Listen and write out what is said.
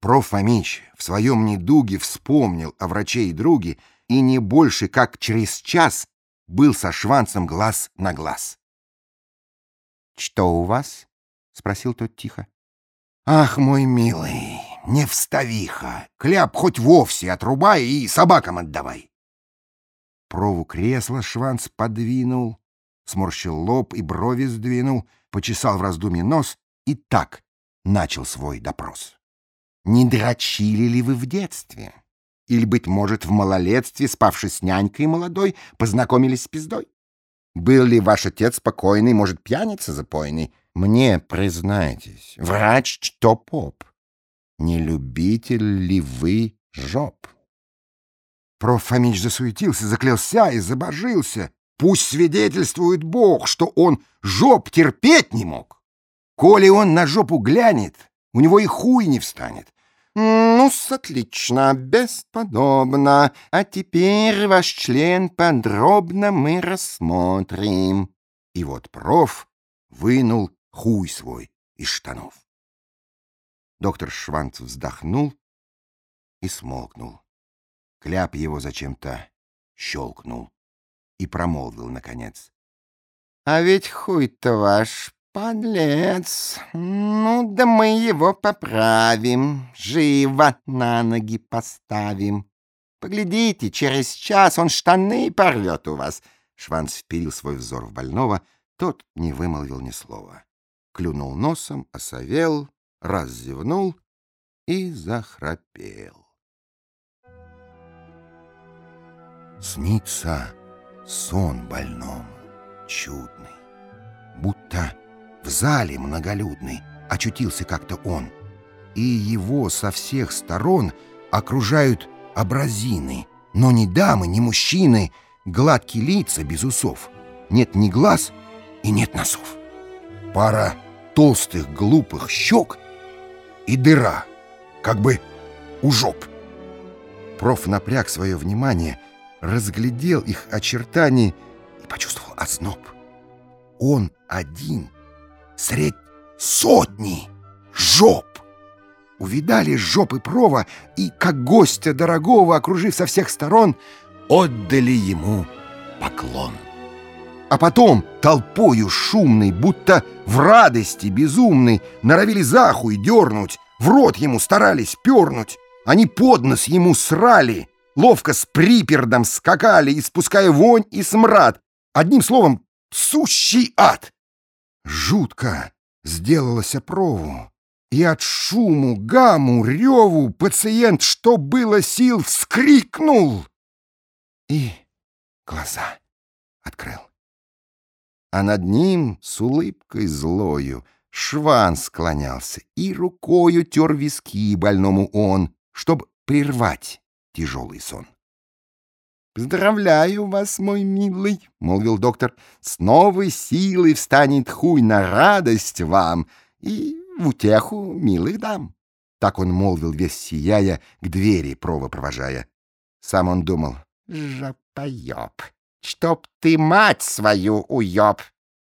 Проф. Фомич в своем недуге вспомнил о враче и друге и не больше, как через час был со Шванцем глаз на глаз. «Что у вас?» — спросил тот тихо. «Ах, мой милый, не вставиха! Кляп хоть вовсе отрубай и собакам отдавай!» Прову кресла Шванц подвинул, сморщил лоб и брови сдвинул, почесал в раздумье нос и так начал свой допрос. Не дрочили ли вы в детстве? Или, быть может, в малолетстве, спавши с нянькой молодой, познакомились с пиздой? Был ли ваш отец спокойный, может, пьяница запойный? Мне, признайтесь, врач что поп? Не любитель ли вы жоп? Проф. Фомич засуетился, заклялся и забожился. Пусть свидетельствует Бог, что он жоп терпеть не мог. Коли он на жопу глянет, у него и хуй не встанет. Ну-с, отлично, бесподобно. А теперь ваш член подробно мы рассмотрим. И вот проф вынул хуй свой из штанов. Доктор Шванц вздохнул и смолкнул. Кляп его зачем-то щелкнул и промолвил, наконец. — А ведь хуй-то ваш «Подлец! Ну да мы его поправим, живо на ноги поставим. Поглядите, через час он штаны порвет у вас». Шванц вперил свой взор в больного, тот не вымолвил ни слова. Клюнул носом, осовел, раззевнул и захрапел. Снится сон больному, чудный, будто в зале многолюдной очутился как-то он, и его со всех сторон окружают образины, но ни дамы, ни мужчины, гладкие лица без усов. Нет ни глаз и нет носов. Пара толстых глупых щек и дыра, как бы у жоп. Проф напряг свое внимание, разглядел их очертания и почувствовал озноб. Он один средь сотни жоп. Увидали жопы прова и, как гостя дорогого, окружив со всех сторон, отдали ему поклон. А потом толпою шумной, будто в радости безумной, норовили захуй дернуть, в рот ему старались пернуть. Они под нос ему срали, ловко с припердом скакали, испуская вонь и смрад. Одним словом, сущий ад. Жутко сделалось опрову, и от шуму, гаму, реву пациент, что было сил, вскрикнул и глаза открыл. А над ним с улыбкой злою шван склонялся и рукою тер виски больному он, чтоб прервать тяжелый сон. «Поздравляю вас, мой милый», — молвил доктор, — «с новой силой встанет хуй на радость вам и в утеху милых дам». Так он молвил, весь сияя, к двери прова провожая. Сам он думал, «Жопоеб, чтоб ты мать свою уеб!»